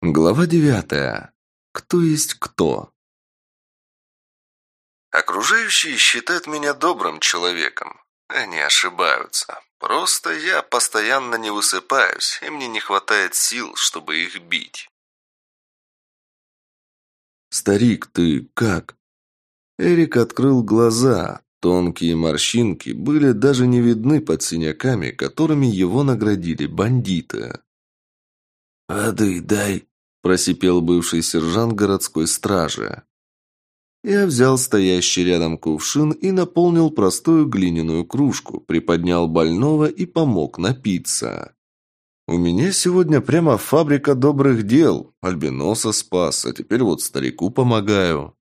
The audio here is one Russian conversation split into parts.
Глава девятая. Кто есть кто? Окружающие считают меня добрым человеком. Они ошибаются. Просто я постоянно не высыпаюсь, и мне не хватает сил, чтобы их бить. «Старик, ты как?» Эрик открыл глаза. Тонкие морщинки были даже не видны под синяками, которыми его наградили бандиты. «Воды дай», – просипел бывший сержант городской стражи. Я взял стоящий рядом кувшин и наполнил простую глиняную кружку, приподнял больного и помог напиться. У меня сегодня прямо фабрика добрых дел. Альбиноса спас, а теперь вот старику помогаю.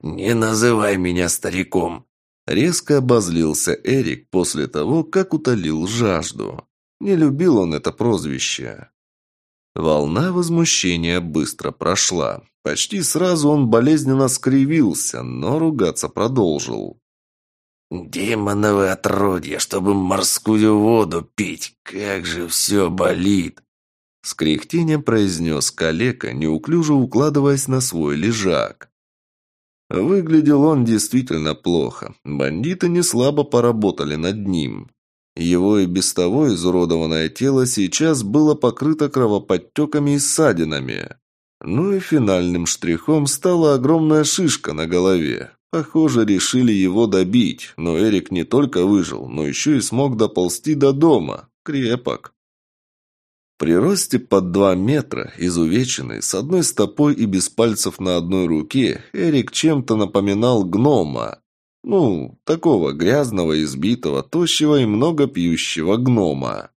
«Не называй меня стариком!» Резко обозлился Эрик после того, как утолил жажду. Не любил он это прозвище. Волна возмущения быстро прошла. Почти сразу он болезненно скривился, но ругаться продолжил. «Демоновы отродья, чтобы морскую воду пить! Как же все болит!» С кряхтением произнес калека, неуклюже укладываясь на свой лежак. Выглядел он действительно плохо. Бандиты не слабо поработали над ним. Его и без того изуродованное тело сейчас было покрыто кровоподтеками и ссадинами. Ну и финальным штрихом стала огромная шишка на голове. Похоже, решили его добить, но Эрик не только выжил, но еще и смог доползти до дома. Крепок. При росте под два метра, изувеченный, с одной стопой и без пальцев на одной руке, Эрик чем-то напоминал гнома. Ну, такого грязного, избитого, тощего и много пьющего гнома.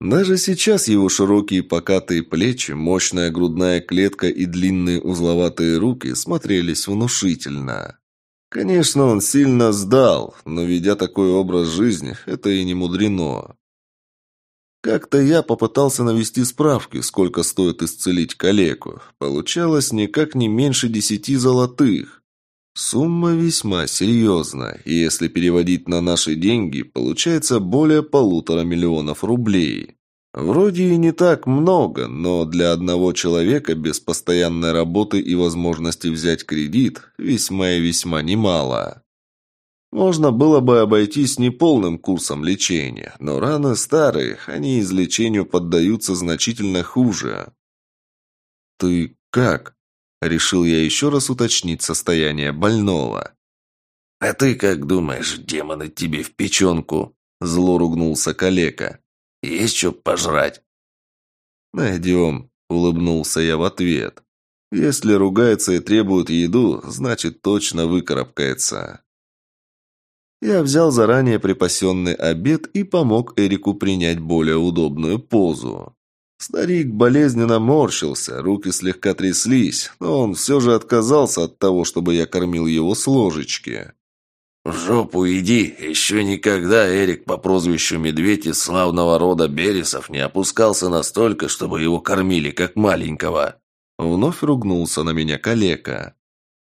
Даже сейчас его широкие покатые плечи, мощная грудная клетка и длинные узловатые руки смотрелись внушительно. Конечно, он сильно сдал, но ведя такой образ жизни, это и не мудрено. Как-то я попытался навести справки, сколько стоит исцелить калеку. Получалось никак не меньше десяти золотых. Сумма весьма серьезная, и если переводить на наши деньги, получается более полутора миллионов рублей. Вроде и не так много, но для одного человека без постоянной работы и возможности взять кредит весьма и весьма немало. Можно было бы обойтись неполным курсом лечения, но раны старые, они излечению поддаются значительно хуже. «Ты как?» Решил я еще раз уточнить состояние больного. «А ты как думаешь, демоны тебе в печенку?» Зло ругнулся калека. «Есть что пожрать?» «Найдем», — улыбнулся я в ответ. «Если ругается и требует еду, значит, точно выкарабкается». Я взял заранее припасенный обед и помог Эрику принять более удобную позу. Старик болезненно морщился, руки слегка тряслись, но он все же отказался от того, чтобы я кормил его с ложечки. «В жопу иди! Еще никогда Эрик по прозвищу Медведь из славного рода Бересов не опускался настолько, чтобы его кормили, как маленького!» Вновь ругнулся на меня калека.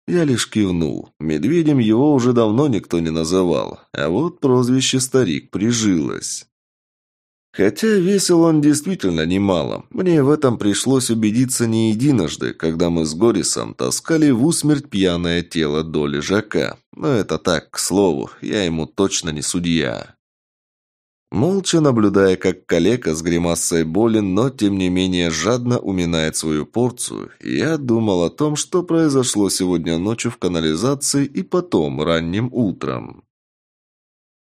Я лишь кивнул. Медведем его уже давно никто не называл, а вот прозвище старик прижилось. Хотя весил он действительно немало. Мне в этом пришлось убедиться не единожды, когда мы с Горисом таскали в усмерть пьяное тело до лежака. Но это так, к слову, я ему точно не судья. Молча наблюдая, как калека с гримасой боли, но тем не менее жадно уминает свою порцию, я думал о том, что произошло сегодня ночью в канализации и потом, ранним утром.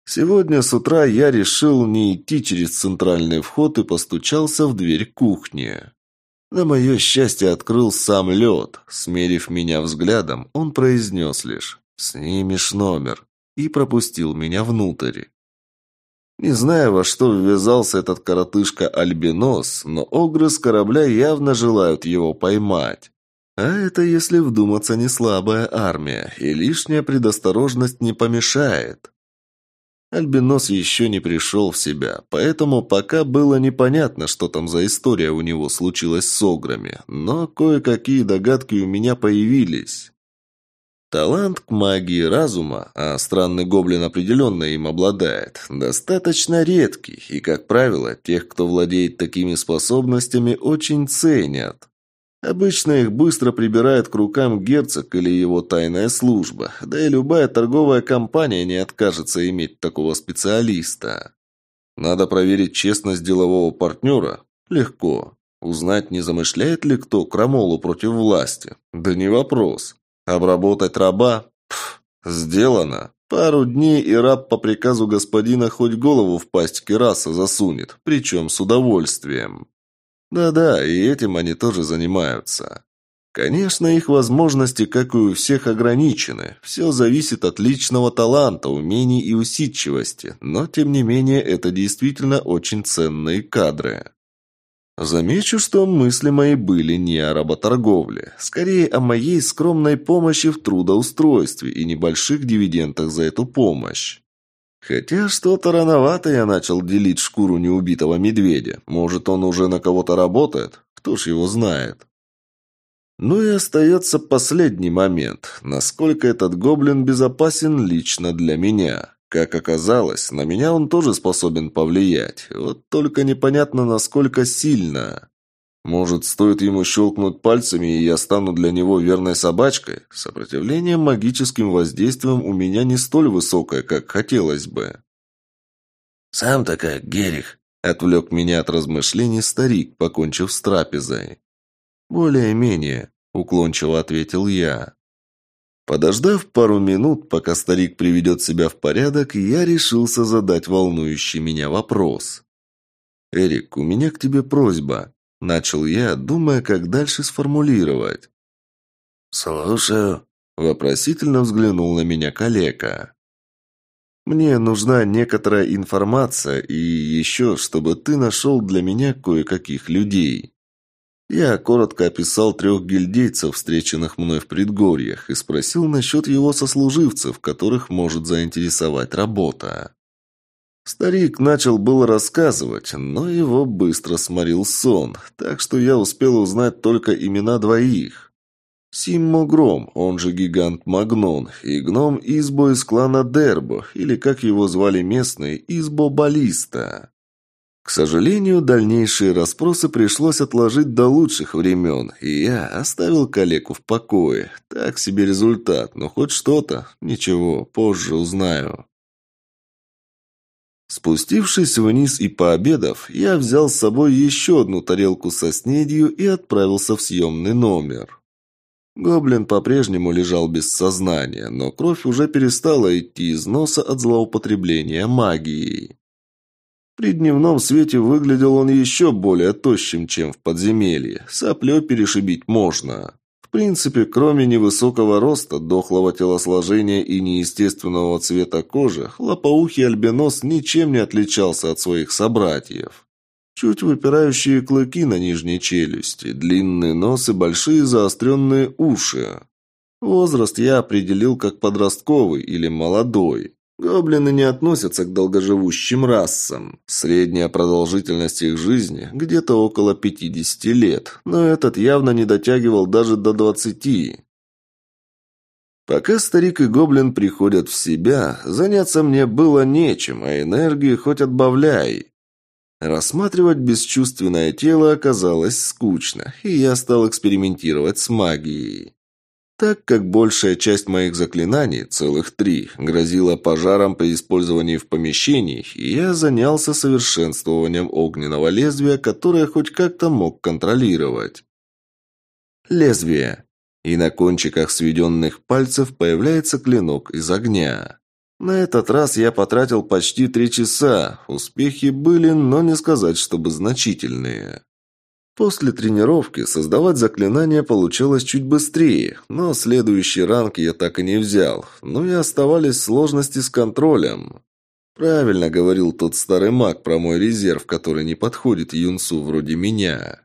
Сегодня с утра я решил не идти через центральный вход и постучался в дверь кухни. На мое счастье открыл сам лед. Смерив меня взглядом, он произнес лишь «Снимешь номер» и пропустил меня внутрь. Не знаю, во что ввязался этот коротышка-альбинос, но огры с корабля явно желают его поймать. А это, если вдуматься, не слабая армия, и лишняя предосторожность не помешает. Альбинос еще не пришел в себя, поэтому пока было непонятно, что там за история у него случилась с ограми, но кое-какие догадки у меня появились. Талант к магии разума, а странный гоблин определенно им обладает, достаточно редкий, и, как правило, тех, кто владеет такими способностями, очень ценят. Обычно их быстро прибирает к рукам герцог или его тайная служба, да и любая торговая компания не откажется иметь такого специалиста. Надо проверить честность делового партнера? Легко. Узнать, не замышляет ли кто крамолу против власти? Да не вопрос. Обработать раба? Пф, сделано. Пару дней и раб по приказу господина хоть голову в пасть кераса засунет, причем с удовольствием. Да-да, и этим они тоже занимаются. Конечно, их возможности, как и у всех, ограничены. Все зависит от личного таланта, умений и усидчивости, но, тем не менее, это действительно очень ценные кадры. Замечу, что мысли мои были не о работорговле, скорее о моей скромной помощи в трудоустройстве и небольших дивидендах за эту помощь. Хотя что-то рановато я начал делить шкуру неубитого медведя. Может, он уже на кого-то работает? Кто ж его знает? Ну и остается последний момент. Насколько этот гоблин безопасен лично для меня? Как оказалось, на меня он тоже способен повлиять. Вот только непонятно, насколько сильно. Может, стоит ему щелкнуть пальцами, и я стану для него верной собачкой? Сопротивление магическим воздействием у меня не столь высокое, как хотелось бы. «Сам-то как, Герих?» — отвлек меня от размышлений старик, покончив с трапезой. «Более-менее», — уклончиво ответил я. Подождав пару минут, пока старик приведет себя в порядок, я решился задать волнующий меня вопрос. «Эрик, у меня к тебе просьба. Начал я, думая, как дальше сформулировать. «Слушаю», — вопросительно взглянул на меня калека. «Мне нужна некоторая информация и еще, чтобы ты нашел для меня кое-каких людей». Я коротко описал трех гильдейцев, встреченных мной в предгорьях, и спросил насчет его сослуживцев, которых может заинтересовать работа. Старик начал было рассказывать, но его быстро сморил сон, так что я успел узнать только имена двоих. Симмо Гром, он же гигант Магнон, и гном Избо из клана Дербо, или, как его звали местные, Избо Балиста. К сожалению, дальнейшие расспросы пришлось отложить до лучших времен, и я оставил калеку в покое. Так себе результат, но хоть что-то. Ничего, позже узнаю. Спустившись вниз и пообедав, я взял с собой еще одну тарелку со снедью и отправился в съемный номер. Гоблин по-прежнему лежал без сознания, но кровь уже перестала идти из носа от злоупотребления магией. При дневном свете выглядел он еще более тощим, чем в подземелье. Соплё перешибить можно принципе, кроме невысокого роста, дохлого телосложения и неестественного цвета кожи, лопоухий альбинос ничем не отличался от своих собратьев. Чуть выпирающие клыки на нижней челюсти, длинный нос и большие заостренные уши. Возраст я определил как подростковый или молодой. Гоблины не относятся к долгоживущим расам. Средняя продолжительность их жизни где-то около 50 лет, но этот явно не дотягивал даже до 20. Пока старик и гоблин приходят в себя, заняться мне было нечем, а энергии хоть отбавляй. Рассматривать бесчувственное тело оказалось скучно, и я стал экспериментировать с магией. Так как большая часть моих заклинаний, целых три, грозила пожаром при использовании в помещении, я занялся совершенствованием огненного лезвия, которое хоть как-то мог контролировать. Лезвие. И на кончиках сведенных пальцев появляется клинок из огня. На этот раз я потратил почти три часа. Успехи были, но не сказать, чтобы значительные. После тренировки создавать заклинания получилось чуть быстрее, но следующий ранг я так и не взял. Ну и оставались сложности с контролем. Правильно говорил тот старый маг про мой резерв, который не подходит юнцу вроде меня.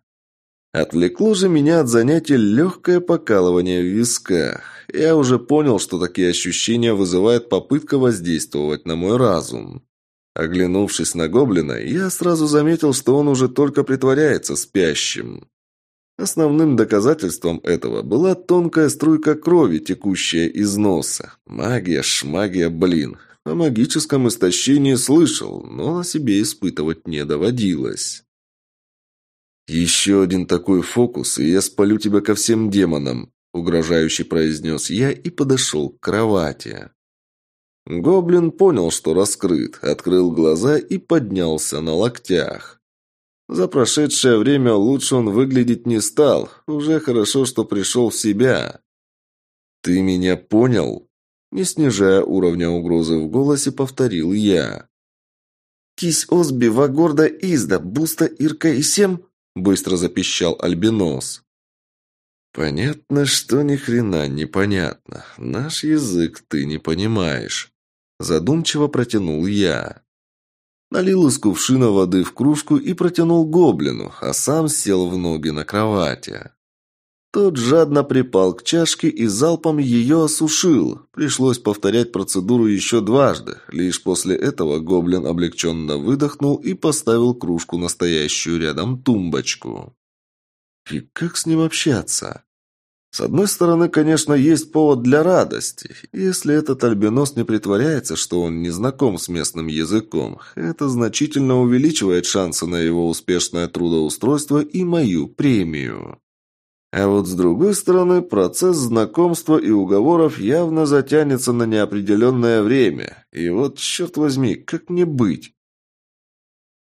Отвлекло же меня от занятий легкое покалывание в висках. Я уже понял, что такие ощущения вызывает попытка воздействовать на мой разум. Оглянувшись на гоблина, я сразу заметил, что он уже только притворяется спящим. Основным доказательством этого была тонкая струйка крови, текущая из носа. Магия, шмагия, блин. О магическом истощении слышал, но на себе испытывать не доводилось. «Еще один такой фокус, и я спалю тебя ко всем демонам», – угрожающе произнес я и подошел к кровати. Гоблин понял, что раскрыт, открыл глаза и поднялся на локтях. За прошедшее время лучше он выглядеть не стал, уже хорошо, что пришел в себя. «Ты меня понял?» Не снижая уровня угрозы в голосе, повторил я. «Кись Осби, Вагорда Изда, Буста Ирка и Сем?» Быстро запищал Альбинос. «Понятно, что ни хрена непонятно. Наш язык ты не понимаешь». Задумчиво протянул я. Налил из кувшина воды в кружку и протянул гоблину, а сам сел в ноги на кровати. Тот жадно припал к чашке и залпом ее осушил. Пришлось повторять процедуру еще дважды. Лишь после этого гоблин облегченно выдохнул и поставил кружку настоящую рядом тумбочку. И как с ним общаться? С одной стороны, конечно, есть повод для радости. Если этот альбинос не притворяется, что он не знаком с местным языком, это значительно увеличивает шансы на его успешное трудоустройство и мою премию. А вот с другой стороны, процесс знакомства и уговоров явно затянется на неопределенное время. И вот, черт возьми, как мне быть?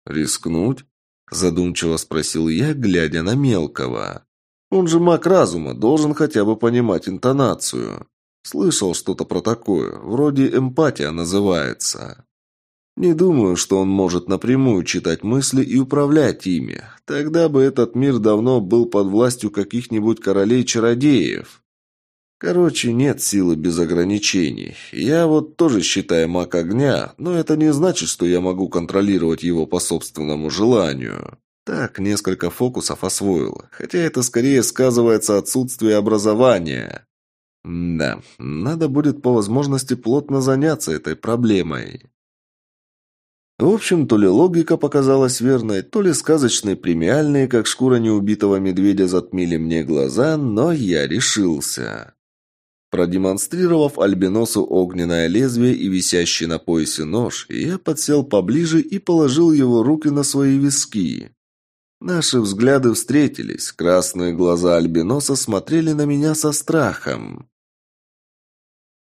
«Рискнуть?» – задумчиво спросил я, глядя на мелкого. «Он же маг разума, должен хотя бы понимать интонацию. Слышал что-то про такое, вроде эмпатия называется». Не думаю, что он может напрямую читать мысли и управлять ими. Тогда бы этот мир давно был под властью каких-нибудь королей-чародеев. Короче, нет силы без ограничений. Я вот тоже считаю маг огня, но это не значит, что я могу контролировать его по собственному желанию. Так, несколько фокусов освоил, хотя это скорее сказывается отсутствие образования. Да, надо будет по возможности плотно заняться этой проблемой. В общем, то ли логика показалась верной, то ли сказочные премиальные, как шкура неубитого медведя, затмили мне глаза, но я решился. Продемонстрировав альбиносу огненное лезвие и висящий на поясе нож, я подсел поближе и положил его руки на свои виски. Наши взгляды встретились, красные глаза альбиноса смотрели на меня со страхом.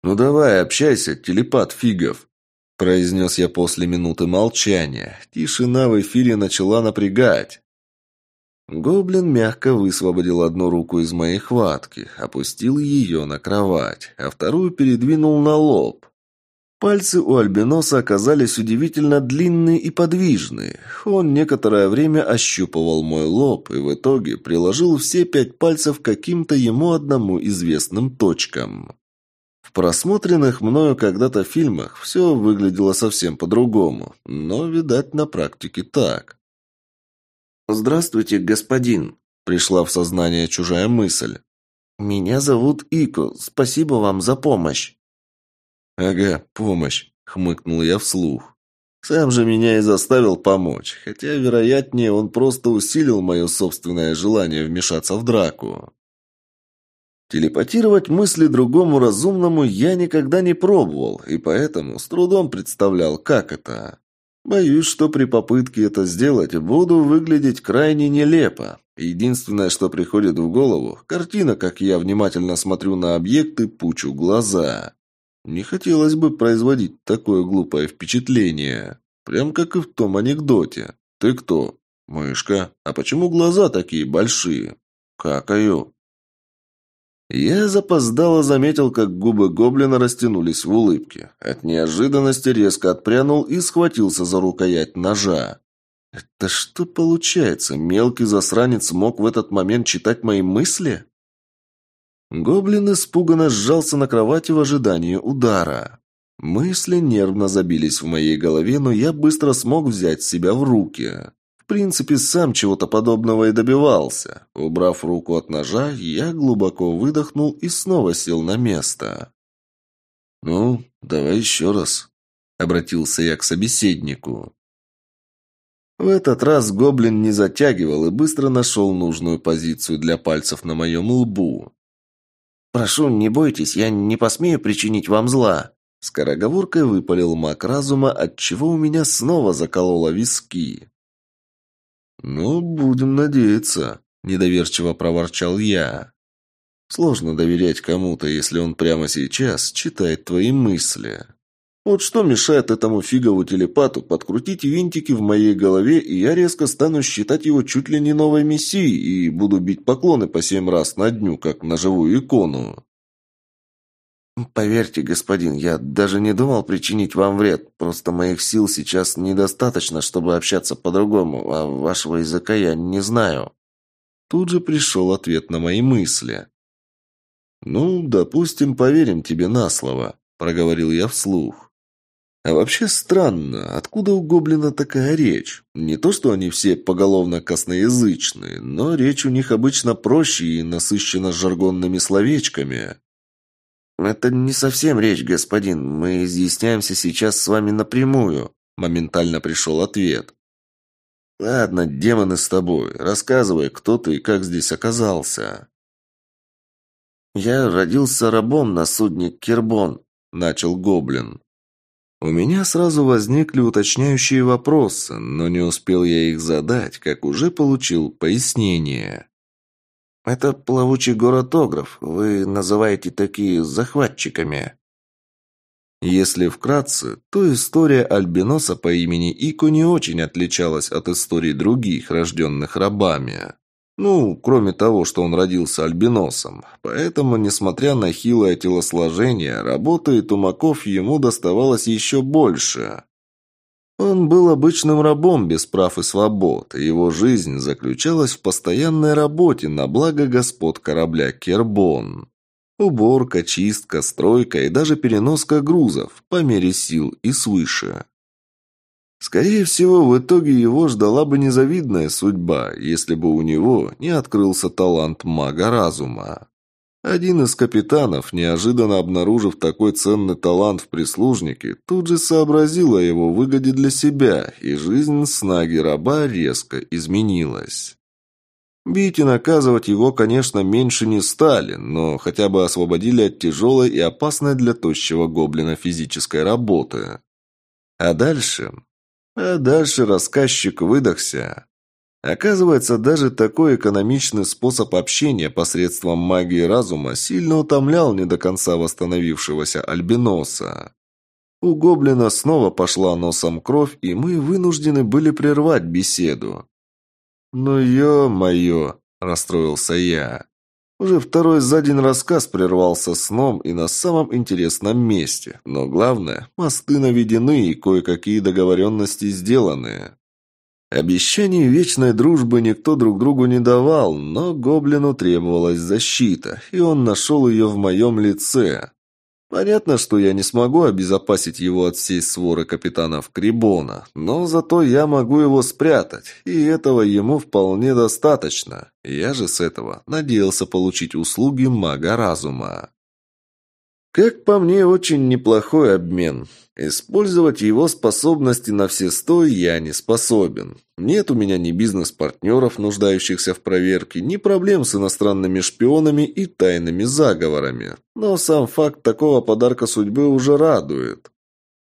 «Ну давай, общайся, телепат фигов!» произнес я после минуты молчания. Тишина в эфире начала напрягать. Гоблин мягко высвободил одну руку из моей хватки, опустил ее на кровать, а вторую передвинул на лоб. Пальцы у альбиноса оказались удивительно длинные и подвижные. Он некоторое время ощупывал мой лоб и в итоге приложил все пять пальцев к каким-то ему одному известным точкам просмотренных мною когда-то фильмах все выглядело совсем по-другому, но, видать, на практике так. «Здравствуйте, господин», – пришла в сознание чужая мысль. «Меня зовут Ико. Спасибо вам за помощь». «Ага, помощь», – хмыкнул я вслух. Сам же меня и заставил помочь, хотя, вероятнее, он просто усилил мое собственное желание вмешаться в драку. Телепатировать мысли другому разумному я никогда не пробовал, и поэтому с трудом представлял, как это. Боюсь, что при попытке это сделать буду выглядеть крайне нелепо. Единственное, что приходит в голову – картина, как я внимательно смотрю на объекты, пучу глаза. Не хотелось бы производить такое глупое впечатление. Прям как и в том анекдоте. «Ты кто?» «Мышка. А почему глаза такие большие?» «Какаю?» Я запоздало заметил, как губы гоблина растянулись в улыбке. От неожиданности резко отпрянул и схватился за рукоять ножа. «Это что получается? Мелкий засранец мог в этот момент читать мои мысли?» Гоблин испуганно сжался на кровати в ожидании удара. Мысли нервно забились в моей голове, но я быстро смог взять себя в руки. В принципе, сам чего-то подобного и добивался. Убрав руку от ножа, я глубоко выдохнул и снова сел на место. «Ну, давай еще раз», — обратился я к собеседнику. В этот раз гоблин не затягивал и быстро нашел нужную позицию для пальцев на моем лбу. «Прошу, не бойтесь, я не посмею причинить вам зла», — скороговоркой выпалил маг разума, отчего у меня снова закололо виски. «Ну, будем надеяться», – недоверчиво проворчал я. «Сложно доверять кому-то, если он прямо сейчас читает твои мысли». Вот что мешает этому фигову телепату подкрутить винтики в моей голове, и я резко стану считать его чуть ли не новой мессией и буду бить поклоны по семь раз на дню, как на живую икону. «Поверьте, господин, я даже не думал причинить вам вред. Просто моих сил сейчас недостаточно, чтобы общаться по-другому, а вашего языка я не знаю». Тут же пришел ответ на мои мысли. «Ну, допустим, поверим тебе на слово», – проговорил я вслух. А вообще странно, откуда у гоблина такая речь? Не то, что они все поголовно косноязычные, но речь у них обычно проще и насыщена жаргонными словечками. «Это не совсем речь, господин. Мы изъясняемся сейчас с вами напрямую», – моментально пришел ответ. «Ладно, демоны с тобой. Рассказывай, кто ты и как здесь оказался». «Я родился рабом на судне Кербон», – начал гоблин. У меня сразу возникли уточняющие вопросы, но не успел я их задать, как уже получил пояснение. «Это плавучий город Огров. Вы называете такие захватчиками». Если вкратце, то история Альбиноса по имени Ико не очень отличалась от историй других, рожденных рабами. Ну, кроме того, что он родился альбиносом. Поэтому, несмотря на хилое телосложение, работы и тумаков ему доставалось еще больше. Он был обычным рабом без прав и свобод, и его жизнь заключалась в постоянной работе на благо господ корабля «Кербон». Уборка, чистка, стройка и даже переноска грузов по мере сил и свыше. Скорее всего, в итоге его ждала бы незавидная судьба, если бы у него не открылся талант мага разума. Один из капитанов, неожиданно обнаружив такой ценный талант в прислужнике, тут же сообразил о его выгоде для себя, и жизнь снаги раба резко изменилась. Бить и наказывать его, конечно, меньше не стали, но хотя бы освободили от тяжелой и опасной для тощего гоблина физической работы. А дальше? А дальше рассказчик выдохся. Оказывается, даже такой экономичный способ общения посредством магии разума сильно утомлял не до конца восстановившегося альбиноса. У гоблина снова пошла носом кровь, и мы вынуждены были прервать беседу. «Ну ё-моё!» – расстроился я. Уже второй за день рассказ прервался сном и на самом интересном месте. Но главное, мосты наведены и кое-какие договоренности сделаны. Обещаний вечной дружбы никто друг другу не давал, но гоблину требовалась защита, и он нашел ее в моем лице. Понятно, что я не смогу обезопасить его от всей своры капитанов Крибона, но зато я могу его спрятать, и этого ему вполне достаточно. Я же с этого надеялся получить услуги мага разума. Как по мне, очень неплохой обмен. Использовать его способности на все сто я не способен. Нет у меня ни бизнес-партнеров, нуждающихся в проверке, ни проблем с иностранными шпионами и тайными заговорами. Но сам факт такого подарка судьбы уже радует.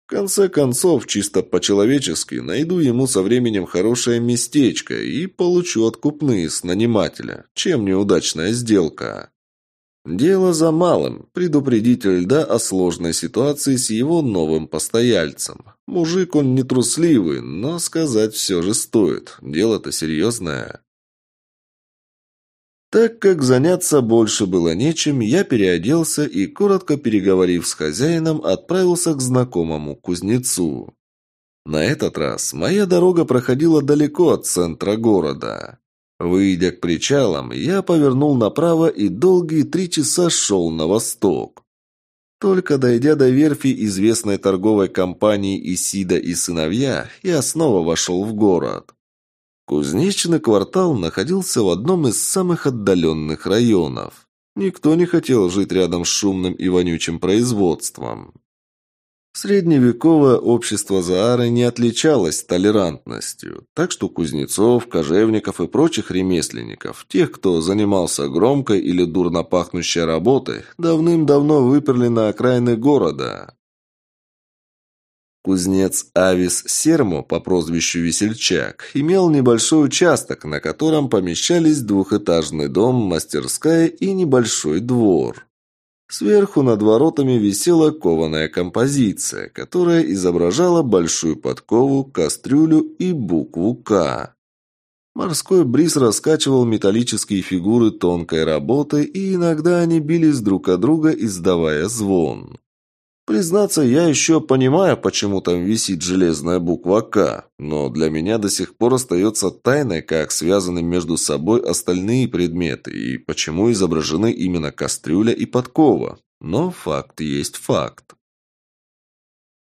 В конце концов, чисто по-человечески, найду ему со временем хорошее местечко и получу откупные с нанимателя. Чем неудачная сделка? Дело за малым – предупредить льда о сложной ситуации с его новым постояльцем. Мужик он не трусливый, но сказать все же стоит. Дело-то серьезное. Так как заняться больше было нечем, я переоделся и, коротко переговорив с хозяином, отправился к знакомому кузнецу. На этот раз моя дорога проходила далеко от центра города. Выйдя к причалам, я повернул направо и долгие три часа шел на восток. Только дойдя до верфи известной торговой компании «Исида и сыновья», я снова вошел в город. Кузнечный квартал находился в одном из самых отдаленных районов. Никто не хотел жить рядом с шумным и вонючим производством. Средневековое общество Заары не отличалось толерантностью, так что кузнецов, кожевников и прочих ремесленников, тех, кто занимался громкой или дурно пахнущей работой, давным-давно выперли на окраины города. Кузнец Авис Сермо по прозвищу Весельчак имел небольшой участок, на котором помещались двухэтажный дом, мастерская и небольшой двор. Сверху над воротами висела кованая композиция, которая изображала большую подкову, кастрюлю и букву «К». Морской бриз раскачивал металлические фигуры тонкой работы, и иногда они бились друг о друга, издавая звон. Признаться, я еще понимаю, почему там висит железная буква «К», но для меня до сих пор остается тайной, как связаны между собой остальные предметы и почему изображены именно кастрюля и подкова. Но факт есть факт.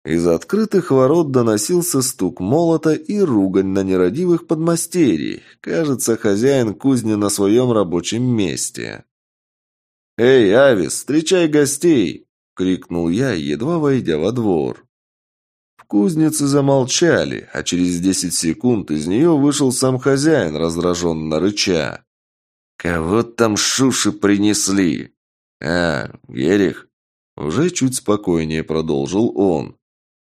Из открытых ворот доносился стук молота и ругань на нерадивых подмастерий. Кажется, хозяин кузни на своем рабочем месте. «Эй, Авис, встречай гостей!» Крикнул я, едва войдя во двор. В кузнице замолчали, а через десять секунд из нее вышел сам хозяин, раздраженно рыча. «Кого там шуши принесли?» «А, Герих?» Уже чуть спокойнее продолжил он.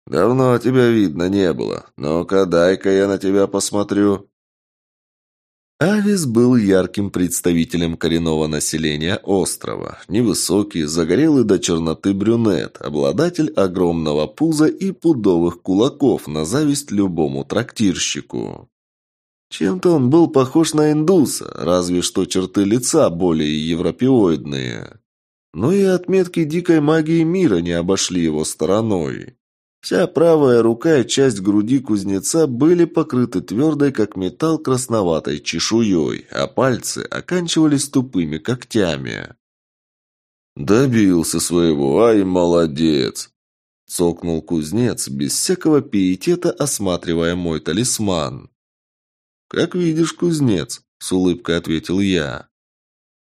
«Давно тебя видно не было. Ну-ка, дай-ка я на тебя посмотрю». Авис был ярким представителем коренного населения острова. Невысокий, загорелый до черноты брюнет, обладатель огромного пуза и пудовых кулаков на зависть любому трактирщику. Чем-то он был похож на индуса, разве что черты лица более европеоидные. Но и отметки дикой магии мира не обошли его стороной. Вся правая рука и часть груди кузнеца были покрыты твердой, как металл, красноватой чешуей, а пальцы оканчивались тупыми когтями. «Добился своего, ай, молодец!» Цокнул кузнец, без всякого пиетета осматривая мой талисман. «Как видишь, кузнец», — с улыбкой ответил я.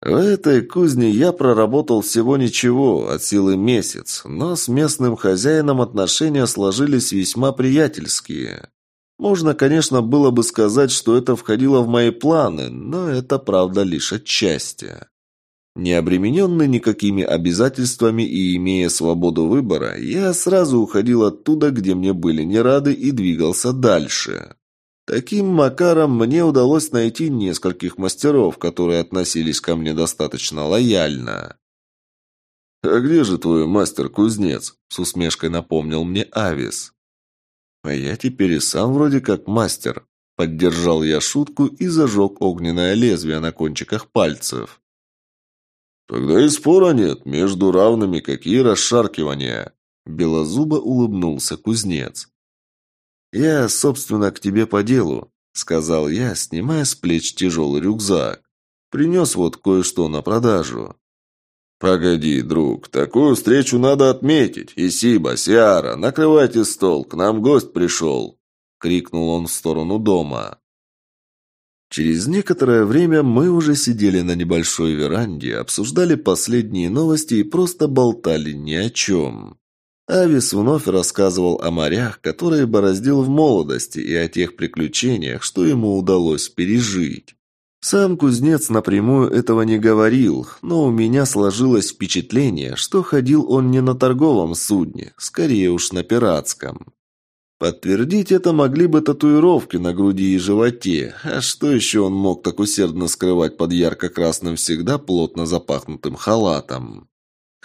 В этой кузне я проработал всего ничего, от силы месяц, но с местным хозяином отношения сложились весьма приятельские. Можно, конечно, было бы сказать, что это входило в мои планы, но это правда лишь отчасти. Не обремененный никакими обязательствами и имея свободу выбора, я сразу уходил оттуда, где мне были не рады, и двигался дальше. Таким макаром мне удалось найти нескольких мастеров, которые относились ко мне достаточно лояльно. «А где же твой мастер-кузнец?» – с усмешкой напомнил мне Авис. «А я теперь и сам вроде как мастер», – поддержал я шутку и зажег огненное лезвие на кончиках пальцев. «Тогда и спора нет, между равными какие расшаркивания!» Белозубо улыбнулся кузнец. «Я, собственно, к тебе по делу», — сказал я, снимая с плеч тяжелый рюкзак. «Принес вот кое-что на продажу». «Погоди, друг, такую встречу надо отметить. Исиба, Сиара, накрывайте стол, к нам гость пришел!» — крикнул он в сторону дома. Через некоторое время мы уже сидели на небольшой веранде, обсуждали последние новости и просто болтали ни о чем. Авис вновь рассказывал о морях, которые бороздил в молодости, и о тех приключениях, что ему удалось пережить. Сам кузнец напрямую этого не говорил, но у меня сложилось впечатление, что ходил он не на торговом судне, скорее уж на пиратском. Подтвердить это могли бы татуировки на груди и животе, а что еще он мог так усердно скрывать под ярко-красным всегда плотно запахнутым халатом?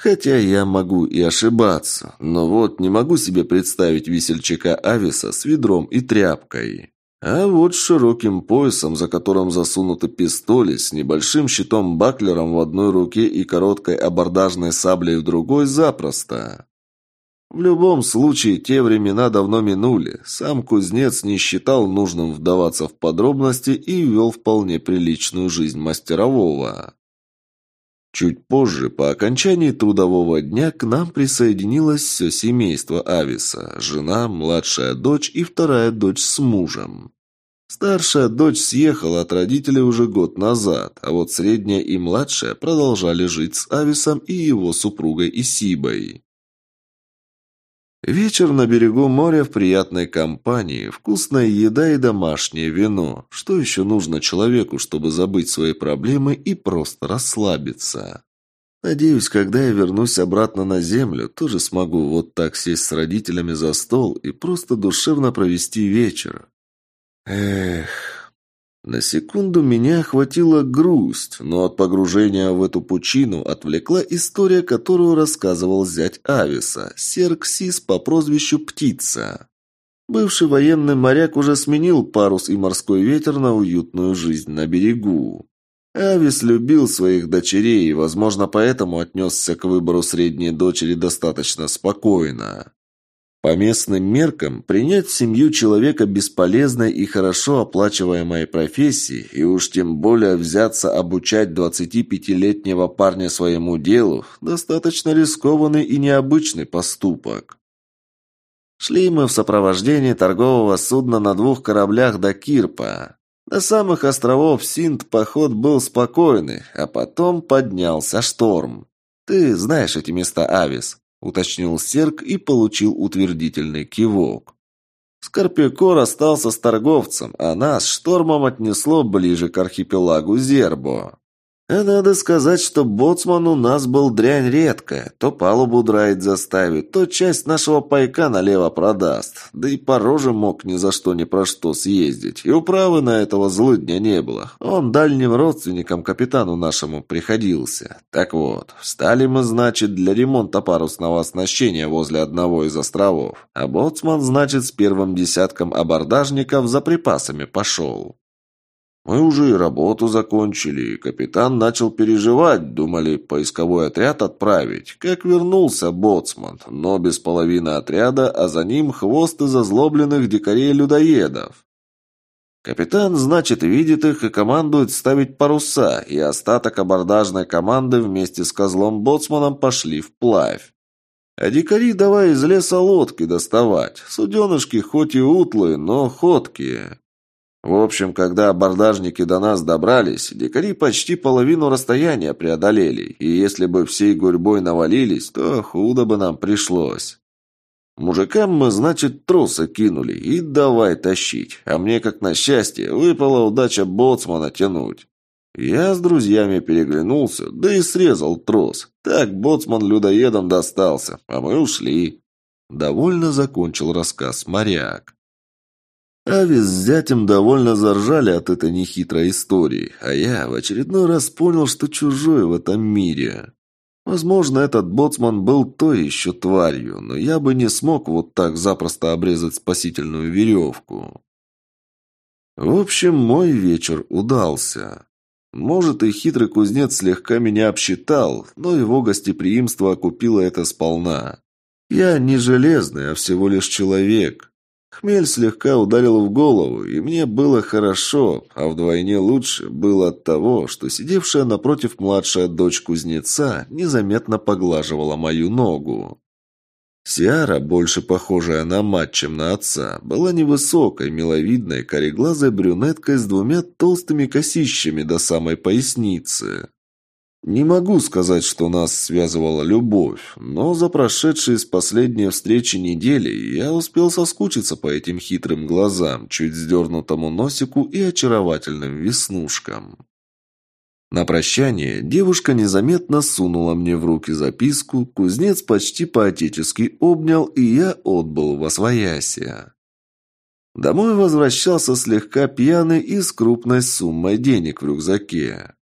Хотя я могу и ошибаться, но вот не могу себе представить весельчака Ависа с ведром и тряпкой. А вот с широким поясом, за которым засунуты пистоли, с небольшим щитом-баклером в одной руке и короткой абордажной саблей в другой запросто. В любом случае, те времена давно минули. Сам кузнец не считал нужным вдаваться в подробности и вел вполне приличную жизнь мастерового. Чуть позже, по окончании трудового дня, к нам присоединилось все семейство Ависа – жена, младшая дочь и вторая дочь с мужем. Старшая дочь съехала от родителей уже год назад, а вот средняя и младшая продолжали жить с Ависом и его супругой Исибой. Вечер на берегу моря в приятной компании, вкусная еда и домашнее вино. Что еще нужно человеку, чтобы забыть свои проблемы и просто расслабиться? Надеюсь, когда я вернусь обратно на землю, тоже смогу вот так сесть с родителями за стол и просто душевно провести вечер. Эх... На секунду меня охватила грусть, но от погружения в эту пучину отвлекла история, которую рассказывал зять Ависа, Серксис по прозвищу Птица. Бывший военный моряк уже сменил парус и морской ветер на уютную жизнь на берегу. Авис любил своих дочерей и, возможно, поэтому отнесся к выбору средней дочери достаточно спокойно. По местным меркам, принять семью человека бесполезной и хорошо оплачиваемой профессии, и уж тем более взяться обучать 25-летнего парня своему делу, достаточно рискованный и необычный поступок. Шли мы в сопровождении торгового судна на двух кораблях до Кирпа. До самых островов Синт поход был спокойный, а потом поднялся шторм. Ты знаешь эти места, Авис? Уточнил Серк и получил утвердительный кивок. Скорпиокор остался с торговцем, а нас штормом отнесло ближе к архипелагу Зербо. А надо сказать, что боцман у нас был дрянь редкая. То палубу драить заставит, то часть нашего пайка налево продаст. Да и по роже мог ни за что ни про что съездить. И управы на этого злыдня не было. Он дальним родственником капитану нашему приходился. Так вот, встали мы, значит, для ремонта парусного оснащения возле одного из островов. А боцман, значит, с первым десятком абордажников за припасами пошел. Мы уже и работу закончили, и капитан начал переживать, думали поисковой отряд отправить. Как вернулся боцман, но без половины отряда, а за ним хвост из озлобленных дикарей-людоедов. Капитан, значит, видит их и командует ставить паруса, и остаток абордажной команды вместе с козлом-боцманом пошли вплавь. А дикари давай из леса лодки доставать. Суденышки хоть и утлые, но ходкие. В общем, когда абордажники до нас добрались, дикари почти половину расстояния преодолели, и если бы всей гурьбой навалились, то худо бы нам пришлось. Мужикам мы, значит, тросы кинули и давай тащить, а мне, как на счастье, выпала удача боцмана тянуть. Я с друзьями переглянулся, да и срезал трос. Так боцман людоедом достался, а мы ушли. Довольно закончил рассказ моряк. Ави с зятем довольно заржали от этой нехитрой истории, а я в очередной раз понял, что чужой в этом мире. Возможно, этот боцман был той еще тварью, но я бы не смог вот так запросто обрезать спасительную веревку. В общем, мой вечер удался. Может, и хитрый кузнец слегка меня обсчитал, но его гостеприимство окупило это сполна. Я не железный, а всего лишь человек. Хмель слегка ударил в голову, и мне было хорошо, а вдвойне лучше было от того, что сидевшая напротив младшая дочь кузнеца незаметно поглаживала мою ногу. Сиара, больше похожая на мать, чем на отца, была невысокой, миловидной, кореглазой брюнеткой с двумя толстыми косищами до самой поясницы. Не могу сказать, что нас связывала любовь, но за прошедшие с последней встречи недели я успел соскучиться по этим хитрым глазам, чуть сдернутому носику и очаровательным веснушкам. На прощание девушка незаметно сунула мне в руки записку, кузнец почти по-отечески обнял, и я отбыл во своясье. Домой возвращался слегка пьяный и с крупной суммой денег в рюкзаке.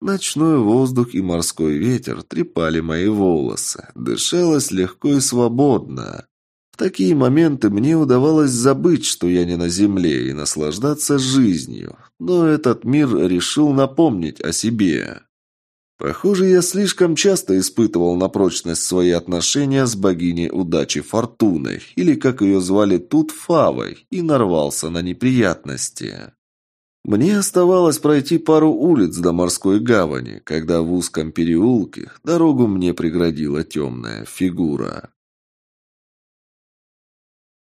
Ночной воздух и морской ветер трепали мои волосы. Дышалось легко и свободно. В такие моменты мне удавалось забыть, что я не на земле, и наслаждаться жизнью. Но этот мир решил напомнить о себе. Похоже, я слишком часто испытывал на прочность свои отношения с богиней удачи Фортуной, или, как ее звали тут, Фавой, и нарвался на неприятности. Мне оставалось пройти пару улиц до морской гавани, когда в узком переулке дорогу мне преградила темная фигура.